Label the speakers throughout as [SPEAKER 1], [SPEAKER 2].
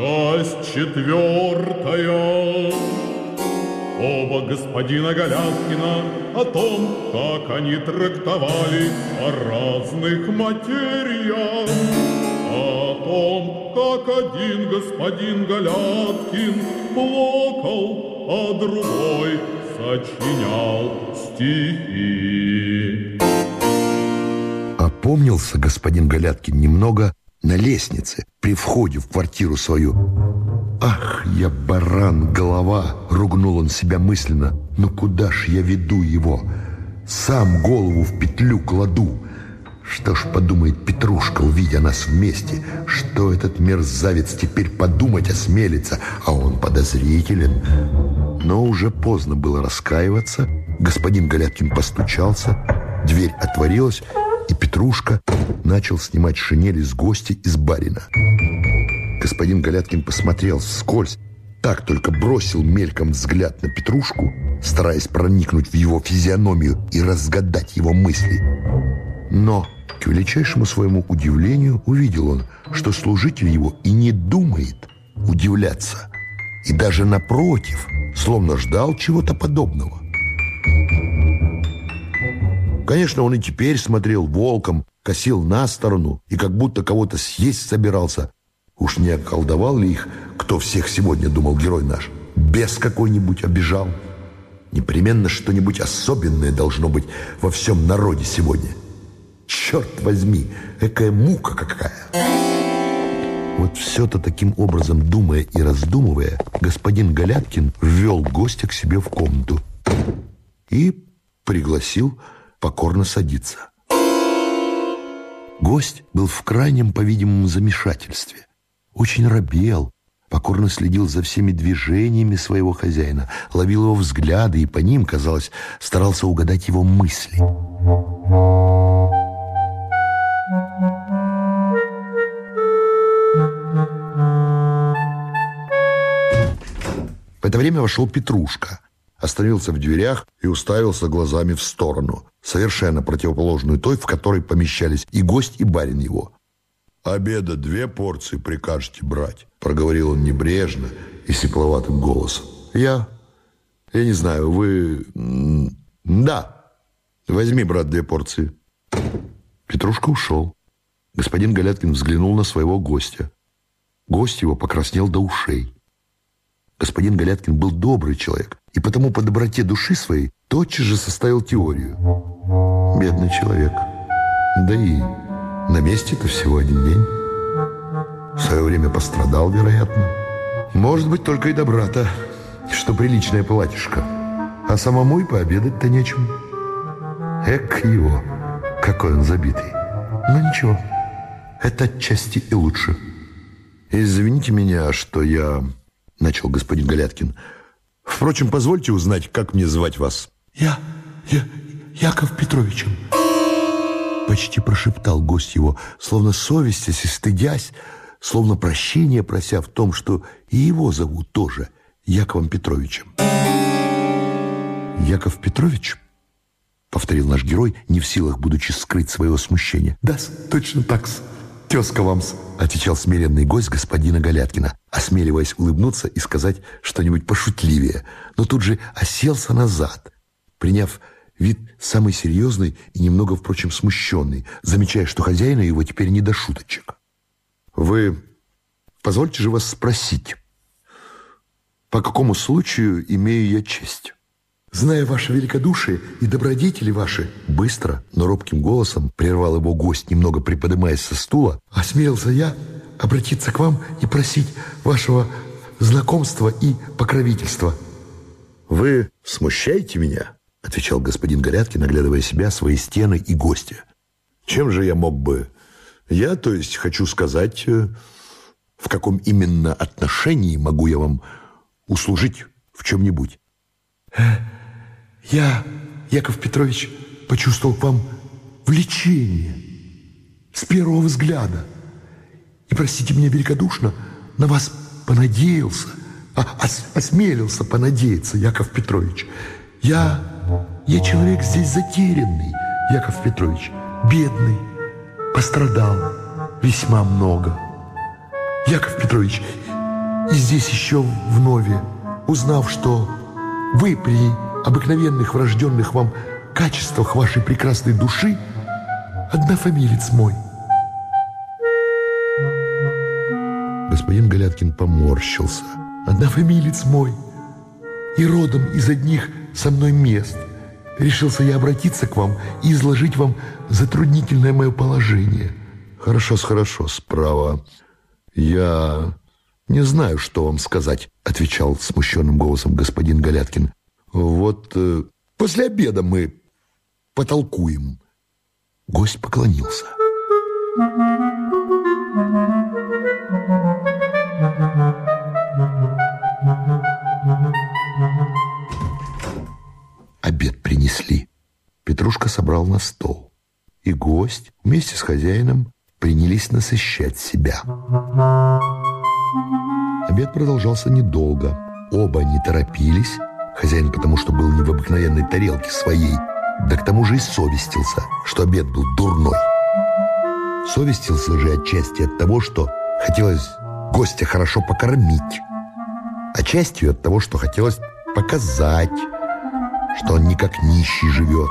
[SPEAKER 1] Часть четвертая. Оба господина Галяткина о том, как они трактовали о разных материях. О том, как один господин Галяткин плакал, а другой сочинял стихи.
[SPEAKER 2] Опомнился господин Галяткин немного на лестнице при входе в квартиру свою. «Ах, я баран, голова!» — ругнул он себя мысленно. «Ну куда ж я веду его? Сам голову в петлю кладу!» Что ж подумает Петрушка, увидя нас вместе? Что этот мерзавец теперь подумать осмелится? А он подозрителен. Но уже поздно было раскаиваться. Господин Галяткин постучался, дверь отворилась, и Петрушка начал снимать шинели с гостя из барина. Господин Галяткин посмотрел вскользь, так только бросил мельком взгляд на Петрушку, стараясь проникнуть в его физиономию и разгадать его мысли. Но, к величайшему своему удивлению, увидел он, что служитель его и не думает удивляться, и даже напротив, словно ждал чего-то подобного. Конечно, он и теперь смотрел волком, косил на сторону и как будто кого-то съесть собирался. Уж не околдовал ли их, кто всех сегодня, думал герой наш? Без какой-нибудь обижал. Непременно что-нибудь особенное должно быть во всем народе сегодня. Черт возьми, какая мука какая! Вот все-то таким образом, думая и раздумывая, господин Галяткин ввел гостя к себе в комнату и пригласил покорно садиться. Гость был в крайнем, по-видимому, замешательстве. Очень робел, покорно следил за всеми движениями своего хозяина, ловил его взгляды и по ним, казалось, старался угадать его мысли. В это время вошел Петрушка, остановился в дверях и уставился глазами в сторону, совершенно противоположную той, в которой помещались и гость, и барин его. «Обеда две порции прикажете брать», — проговорил он небрежно и сепловатым голосом. «Я... я не знаю, вы... да, возьми, брат, две порции». Петрушка ушел. Господин Галяткин взглянул на своего гостя. Гость его покраснел до ушей. Господин Галяткин был добрый человек, и потому по доброте души своей тотчас же составил теорию. Бедный человек. Да и на месте-то всего один день. В свое время пострадал, вероятно. Может быть, только и добра-то, что приличное платьишко. А самому и пообедать-то нечем. Эк его, какой он забитый. Но ну, ничего, это отчасти и лучше. Извините меня, что я начал господин Галяткин. Впрочем, позвольте узнать, как мне звать вас.
[SPEAKER 3] Я, я, Яков Петровичем.
[SPEAKER 2] Почти прошептал гость его, словно совестясь и стыдясь, словно прощение прося в том, что и его зовут тоже Яковом Петровичем. Яков Петрович, повторил наш герой, не в силах, будучи скрыть своего смущения.
[SPEAKER 3] Да, точно так тезка вам отвечал смиренный гость господина Галяткина, осмеливаясь улыбнуться и сказать что-нибудь пошутливее, но тут же оселся назад, приняв вид самый серьезный и немного, впрочем, смущенный, замечая, что хозяина его теперь не до шуточек. «Вы позвольте же вас спросить, по какому случаю имею я честь?»
[SPEAKER 2] Зная ваше великодушие и добродетели ваши, быстро, но робким голосом прервал его гость, немного приподнимаясь со стула, осмелился я обратиться к вам и просить вашего знакомства и покровительства.
[SPEAKER 3] Вы смущаете меня? Отвечал господин Горяткин, наглядывая себя, свои стены и гостя. Чем же я мог бы... Я, то есть, хочу сказать, э, в каком именно отношении могу я вам услужить в чем-нибудь?
[SPEAKER 2] Я, Яков Петрович, почувствовал к вам влечение с первого взгляда. И, простите меня великодушно, на вас понадеялся, а, ос, осмелился понадеяться, Яков Петрович. Я, я человек здесь затерянный, Яков Петрович, бедный, пострадал весьма много. Яков Петрович,
[SPEAKER 3] И здесь еще вновь, узнав, что вы при обыкновенных врожденных вам качествах вашей прекрасной души однофамилец мой. Господин Галяткин поморщился. Однофамилец мой. И родом из одних со мной мест. Решился я обратиться к вам и изложить вам затруднительное мое положение.
[SPEAKER 2] Хорошо, хорошо, справа. Я не знаю, что вам сказать, отвечал смущенным голосом господин Галяткин. Вот э, после обеда мы потолкуем. Гость поклонился. Обед принесли. Петрушка собрал на стол. И гость вместе с хозяином принялись насыщать себя. Обед продолжался недолго. Оба не торопились. Хозяин потому, что был не в обыкновенной тарелке своей, да к тому же и совестился, что обед был дурной. Совестился же отчасти от того, что хотелось гостя хорошо покормить, а частью от того, что хотелось показать, что он не как нищий живет.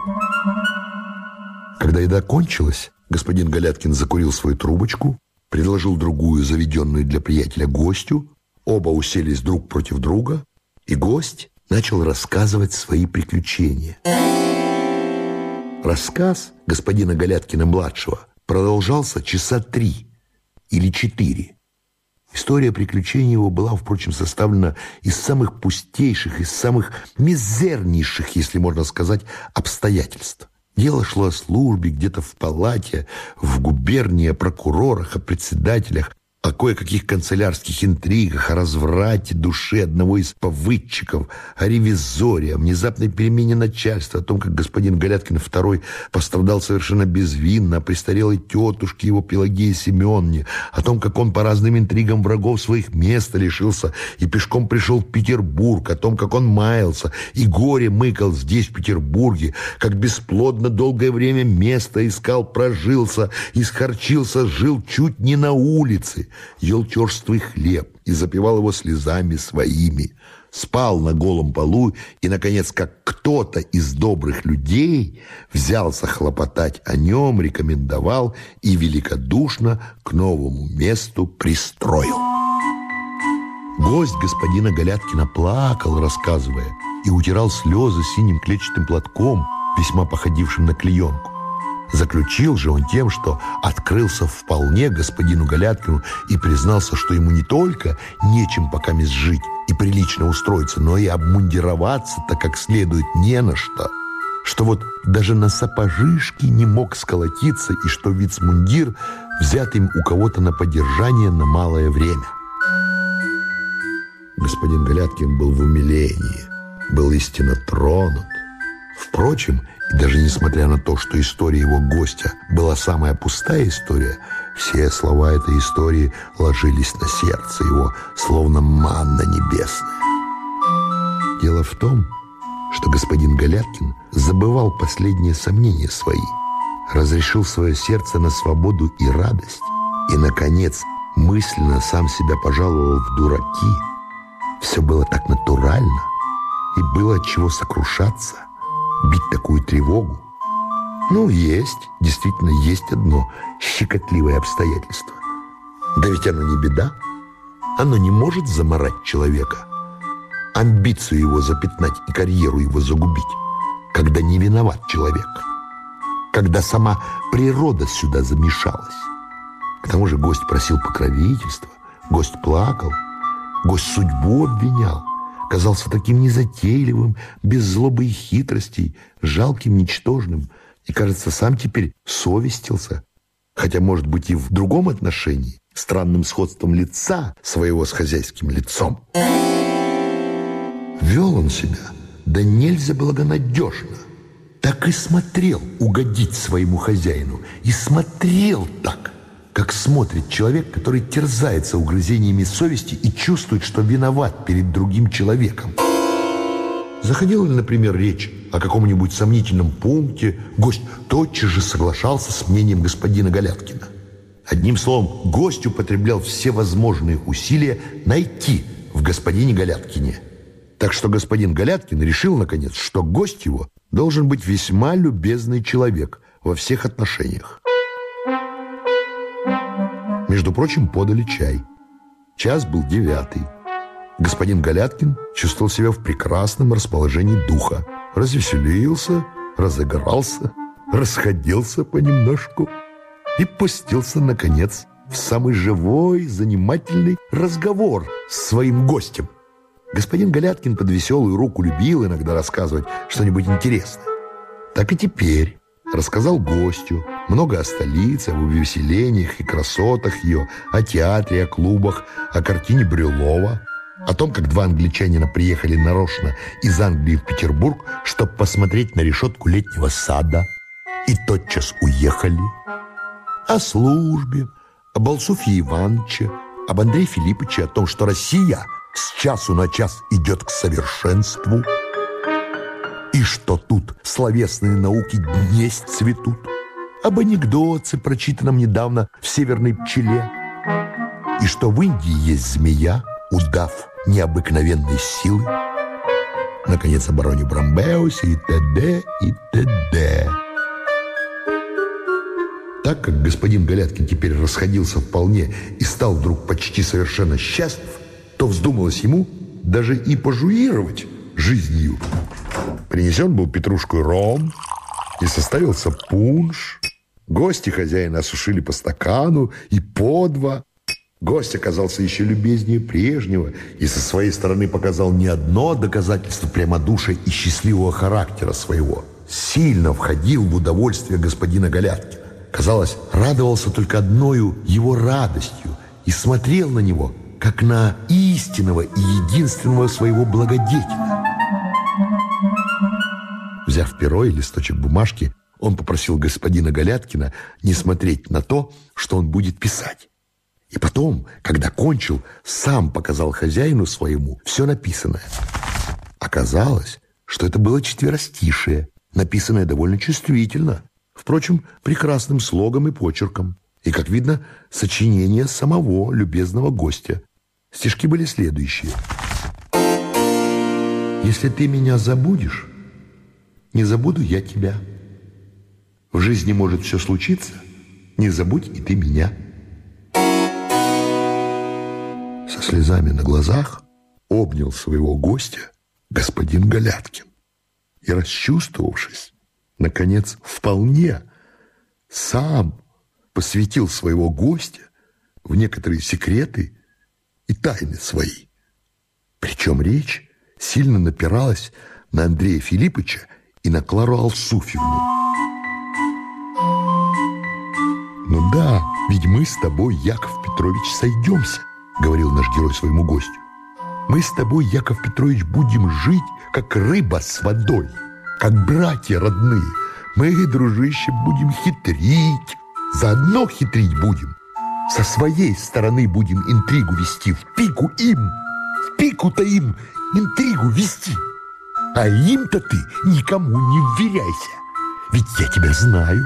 [SPEAKER 2] Когда еда кончилась, господин Галяткин закурил свою трубочку, предложил другую, заведенную для приятеля гостю, оба уселись друг против друга, и гость начал рассказывать свои приключения. Рассказ господина Галяткина-младшего продолжался часа три или четыре. История приключений его была, впрочем, составлена из самых пустейших, из самых мизернейших, если можно сказать, обстоятельств. Дело шло о службе где-то в палате, в губернии, о прокурорах, о председателях, о кое-каких канцелярских интригах, о разврате души одного из повыдчиков, о ревизоре, о внезапной перемене начальства, о том, как господин Галяткин II пострадал совершенно безвинно, о престарелой тетушке его Пелагеи Семенне, о том, как он по разным интригам врагов своих места лишился и пешком пришел в Петербург, о том, как он маялся и горе мыкал здесь, в Петербурге, как бесплодно долгое время место искал, прожился, исхорчился, жил чуть не на улице, ел черствый хлеб и запивал его слезами своими, спал на голом полу и, наконец, как кто-то из добрых людей взялся хлопотать о нем, рекомендовал и великодушно к новому месту пристроил. Гость господина Галяткина плакал, рассказывая, и утирал слезы синим клетчатым платком, весьма походившим на клеенку. Заключил же он тем, что открылся вполне господину Галяткину и признался, что ему не только нечем пока жить и прилично устроиться, но и обмундироваться так как следует не на что. Что вот даже на сапожишки не мог сколотиться и что вицмундир взят им у кого-то на поддержание на малое время. Господин Галяткин был в умилении, был истинно тронут. Впрочем, и даже несмотря на то, что история его гостя была самая пустая история, все слова этой истории ложились на сердце его, словно манна небесная. Дело в том, что господин Галяткин забывал последние сомнения свои, разрешил свое сердце на свободу и радость, и, наконец, мысленно сам себя пожаловал в дураки. Все было так натурально, и было от чего сокрушаться – бить такую тревогу? Ну, есть, действительно есть одно щекотливое обстоятельство. Да ведь оно не беда. Оно не может заморать человека. Амбицию его запятнать и карьеру его загубить, когда не виноват человек. Когда сама природа сюда замешалась. К тому же гость просил покровительства, гость плакал, гость судьбу обвинял казался таким незатейливым, без злобы и хитростей, жалким, ничтожным, и, кажется, сам теперь совестился, хотя, может быть, и в другом отношении, странным сходством лица своего с хозяйским лицом. Вел он себя, да нельзя благонадежно. Так и смотрел угодить своему хозяину, и смотрел так – как смотрит человек, который терзается угрызениями совести и чувствует, что виноват перед другим человеком. Заходила ли, например, речь о каком-нибудь сомнительном пункте, гость тотчас же соглашался с мнением господина Галяткина. Одним словом, гость употреблял все возможные усилия найти в господине Галяткине. Так что господин Галяткин решил, наконец, что гость его должен быть весьма любезный человек во всех отношениях. Между прочим, подали чай. Час был девятый. Господин Галяткин чувствовал себя в прекрасном расположении духа. Развеселился, разыгрался, расходился понемножку и пустился, наконец, в самый живой, занимательный разговор с своим гостем. Господин Галяткин под веселую руку любил иногда рассказывать что-нибудь интересное. Так и теперь рассказал гостю много о столице, об увеселениях и красотах ее, о театре, о клубах, о картине Брюлова, о том, как два англичанина приехали нарочно из Англии в Петербург, чтобы посмотреть на решетку летнего сада, и тотчас уехали, о службе, об Алсуфе Ивановиче, об Андрее Филипповиче, о том, что Россия с часу на час идет к совершенству, и что тут словесные науки днесь цветут, об анекдоте, прочитанном недавно в «Северной пчеле», и что в Индии есть змея, удав необыкновенной силы, наконец, о бароне Брамбеусе и т.д. и т.д. Так как господин Галяткин теперь расходился вполне и стал вдруг почти совершенно счастлив, то вздумалось ему даже и пожуировать жизнью. Принесен был петрушку ром, и составился пунш. Гости хозяина осушили по стакану и по два. Гость оказался еще любезнее прежнего и со своей стороны показал не одно доказательство прямодушия и счастливого характера своего. Сильно входил в удовольствие господина Галяткина казалось, радовался только одною его радостью и смотрел на него, как на истинного и единственного своего благодетеля. Взяв перо и листочек бумажки, он попросил господина Галяткина не смотреть на то, что он будет писать. И потом, когда кончил, сам показал хозяину своему все написанное. Оказалось, что это было четверостишее, написанное довольно чувствительно, Впрочем, прекрасным слогом и почерком. И, как видно, сочинение самого любезного гостя. Стишки были следующие. «Если ты меня забудешь, не забуду я тебя. В жизни может все случиться, не забудь и ты меня». Со слезами на глазах обнял своего гостя господин Галяткин и, расчувствовавшись, наконец, вполне сам посвятил своего гостя в некоторые секреты и тайны свои. Причем речь сильно напиралась на Андрея Филипповича и на Клару Алсуфьевну. «Ну да, ведь мы с тобой, Яков Петрович, сойдемся», — говорил наш герой своему гостю. «Мы с тобой, Яков Петрович, будем жить, как рыба с водой» как братья родные. Мы, дружище, будем хитрить. Заодно хитрить будем. Со своей стороны будем интригу вести. В пику им. В пику-то им интригу вести. А им-то ты никому не вверяйся. Ведь я тебя знаю,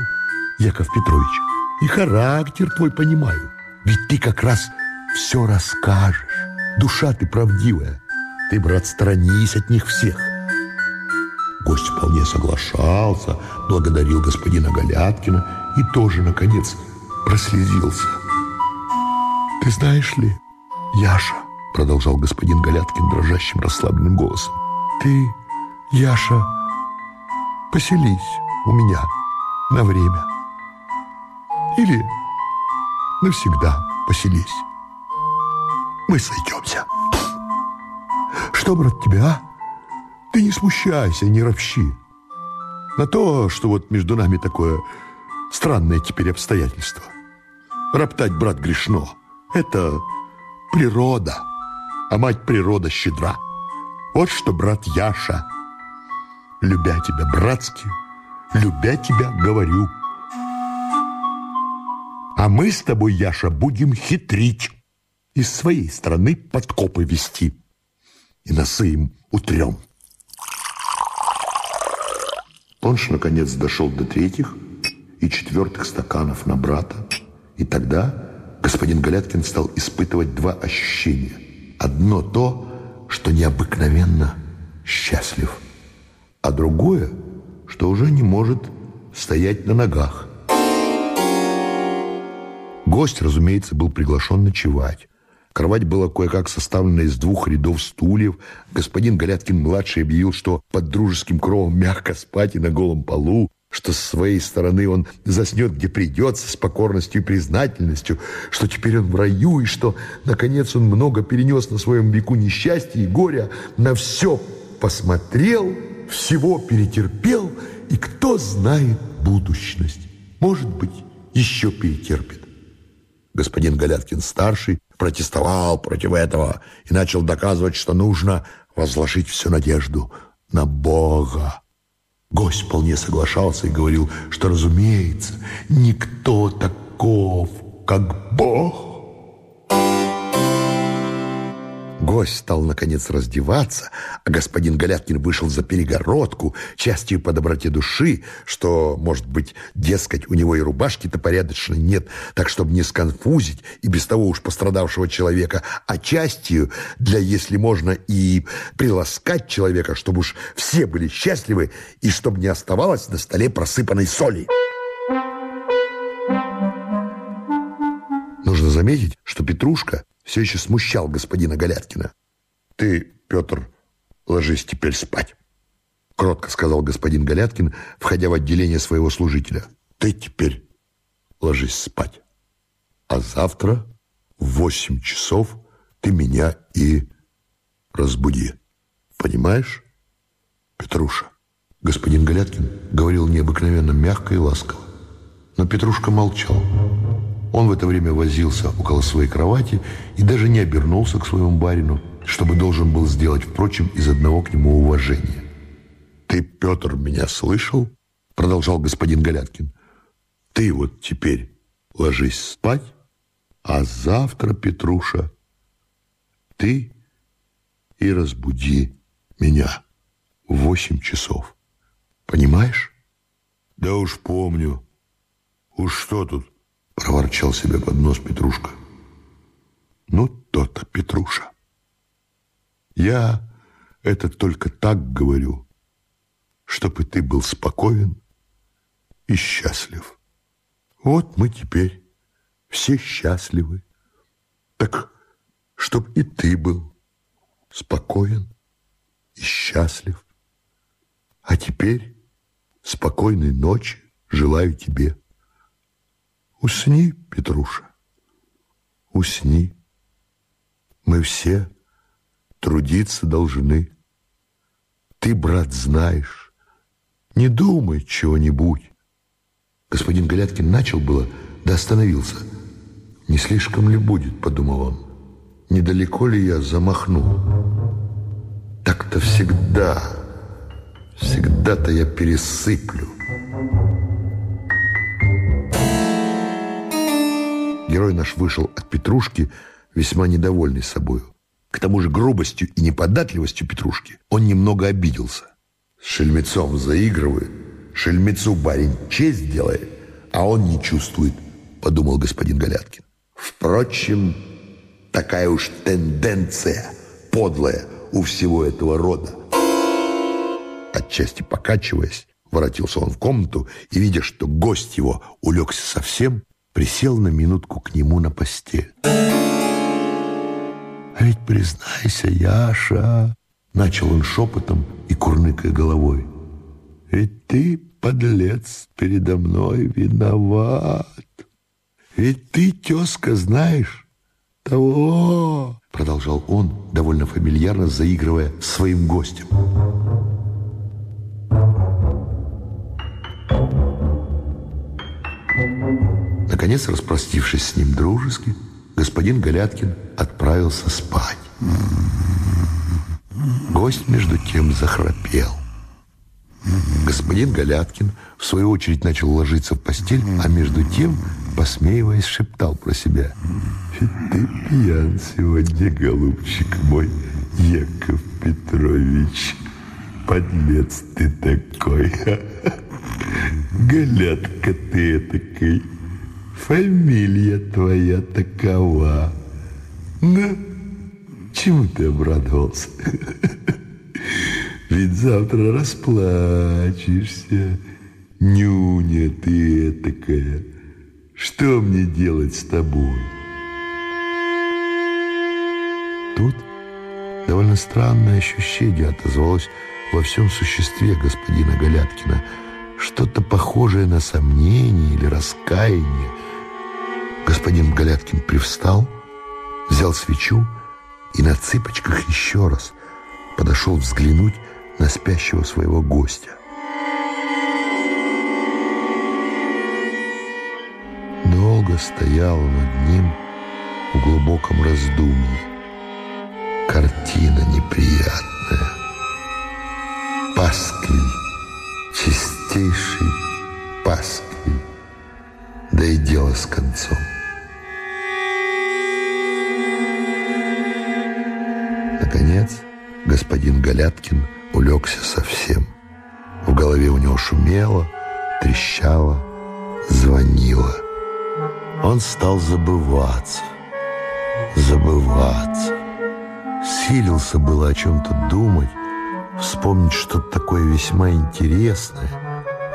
[SPEAKER 2] Яков Петрович, и характер твой понимаю. Ведь ты как раз все расскажешь. Душа ты правдивая. Ты, брат, сторонись от них всех. Гость вполне соглашался, благодарил господина Галяткина и тоже, наконец, прослезился. «Ты знаешь ли, Яша, — продолжал господин Галяткин дрожащим расслабленным голосом, — ты, Яша, поселись у меня на время. Или навсегда поселись. Мы сойдемся. Что, брат, тебя, а? Ты не смущайся, не ропщи. На то, что вот между нами такое странное теперь обстоятельство. Роптать, брат, грешно. Это природа, а мать природа щедра. Вот что, брат Яша, любя тебя братски, любя тебя, говорю. А мы с тобой, Яша, будем хитрить, из своей стороны подкопы вести и носы им утрем. Понш, наконец, дошел до третьих и четвертых стаканов на брата И тогда господин Галяткин стал испытывать два ощущения. Одно то, что необыкновенно счастлив, а другое, что уже не может стоять на ногах. Гость, разумеется, был приглашен ночевать. Кровать была кое-как составлена из двух рядов стульев. Господин Галяткин-младший объявил, что под дружеским кровом мягко спать и на голом полу, что с своей стороны он заснет, где придется, с покорностью и признательностью, что теперь он в раю, и что, наконец, он много перенес на своем веку несчастья и горя, на все посмотрел, всего перетерпел, и кто знает будущность. Может быть, еще перетерпит. Господин Галяткин-старший протестовал против этого и начал доказывать, что нужно возложить всю надежду на Бога. Гость вполне соглашался и говорил, что, разумеется, никто таков, как Бог. Гость стал, наконец, раздеваться, а господин Галяткин вышел за перегородку, частью по доброте души, что, может быть, дескать, у него и рубашки-то порядочной нет, так, чтобы не сконфузить и без того уж пострадавшего человека, а частью для, если можно, и приласкать человека, чтобы уж все были счастливы и чтобы не оставалось на столе просыпанной соли. Нужно заметить, что Петрушка все еще смущал господина Галяткина. «Ты, Петр, ложись теперь спать», — кротко сказал господин Галяткин, входя в отделение своего служителя. «Ты теперь ложись спать, а завтра в восемь часов ты меня и разбуди. Понимаешь, Петруша?» Господин Галяткин говорил необыкновенно мягко и ласково, но Петрушка молчал. Он в это время возился около своей кровати и даже не обернулся к своему барину, чтобы должен был сделать, впрочем, из одного к нему уважения. «Ты, Петр, меня слышал?» — продолжал господин Галяткин. «Ты вот теперь ложись спать, а завтра, Петруша, ты и разбуди меня в восемь часов. Понимаешь?» «Да уж помню. Уж что тут?» — проворчал себе под нос Петрушка. «Ну, то-то, Петруша. Я это только так говорю, чтобы ты был спокоен и счастлив. Вот мы теперь все счастливы. Так, чтоб и ты был спокоен и счастлив. А теперь спокойной ночи желаю тебе». Усни, Петруша, усни. Мы все трудиться должны. Ты, брат, знаешь, не думай чего-нибудь. Господин Галяткин начал было, да остановился. Не слишком ли будет, подумал он. Недалеко ли я замахну? Так-то всегда, всегда-то я пересыплю. Герой наш вышел от Петрушки весьма недовольный собою. К тому же грубостью и неподатливостью Петрушки он немного обиделся. С шельмецом заигрывает, шельмецу барин честь делает, а он не чувствует, подумал господин Галяткин. Впрочем, такая уж тенденция подлая у всего этого рода. Отчасти покачиваясь, воротился он в комнату и, видя, что гость его улегся совсем, присел на минутку к нему на постель. «А ведь признайся, Яша!» Начал он шепотом и курныкая головой. «Ведь ты, подлец, передо мной виноват. Ведь ты, тезка, знаешь того!» Продолжал он, довольно фамильярно заигрывая своим гостем. Наконец, распростившись с ним дружески, господин Галяткин отправился спать. Гость, между тем, захрапел. Господин Галяткин, в свою очередь, начал ложиться в постель, а между тем, посмеиваясь, шептал про себя. «Ты пьян сегодня, голубчик мой, Яков Петрович. Подлец ты такой. Галятка ты такой. Фамилия твоя такова. Ну, чему ты обрадовался? Ведь завтра расплачешься. Нюня ты такая. Что мне делать с тобой? Тут довольно странное ощущение отозвалось во всем существе господина Галяткина. Что-то похожее на сомнение или раскаяние. Господин Галяткин привстал, взял свечу и на цыпочках еще раз подошел взглянуть на спящего своего гостя. Долго стояла над ним в глубоком раздумье. Картина неприятная. Пасквиль, чистейший пасквиль. Да и дело с концом. Наконец, господин Галяткин улегся совсем. В голове у него шумело, трещало, звонило. Он стал забываться, забываться. Силился было о чем-то думать, вспомнить что-то такое весьма интересное,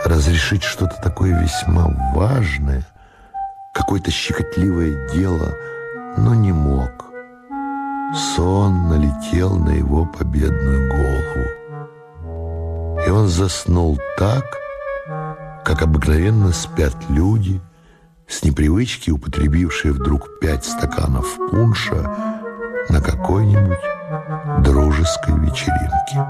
[SPEAKER 2] разрешить что-то такое весьма важное, какое-то щекотливое дело, но не мог. Сон налетел на его победную голову. И он заснул так, как обыкновенно спят люди, с непривычки употребившие вдруг пять стаканов пунша на какой-нибудь дружеской вечеринке.